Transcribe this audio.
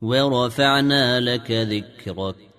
ورفعنا لك ذكرك.